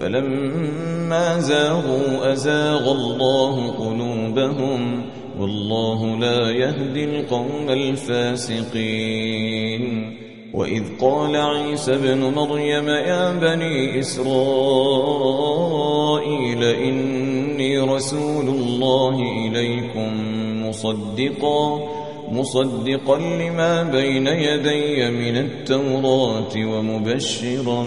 فلما زاغوا أزاغ الله قلوبهم والله لا يهدي القوم الفاسقين. وإذ قال عيسى ابن مريم يا بني إسرائيل إني رسول الله إليكم مصدقا مصدقا لما بين يدي من التوراة ومبشرا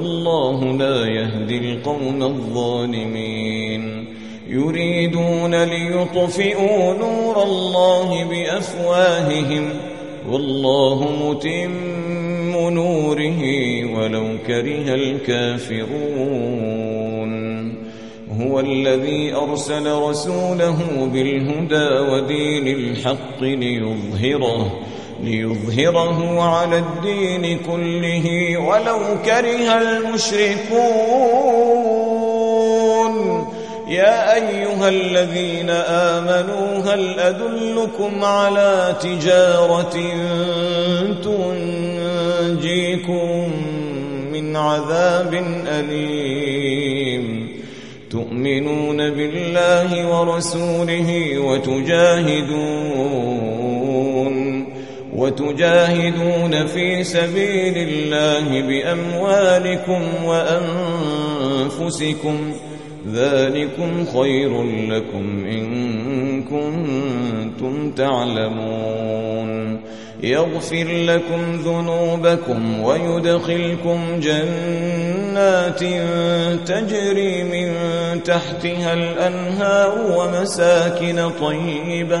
والله لا يهدي القوم الظالمين. يريدون ليطفئوا نور الله بأفواههم. والله متم نوره ولو كره الكافرون. هو الذي أرسل رسوله بالهدى ودين الحق ليظهره. ليظهره على الدين كله ولو كره المشركون. يا أيها الذين آمنوا هل أدلكم على تجارة تنجيكم من عذاب أليم؟ تؤمنون بالله ورسوله وتجاهدون. وتجاهدون في سبيل الله بأموالكم وأنفسكم ذلكم خير لكم إن كنتم تعلمون يغفر لكم ذنوبكم ويدخلكم جنات تجري من تحتها الأنهار ومساكن طيبة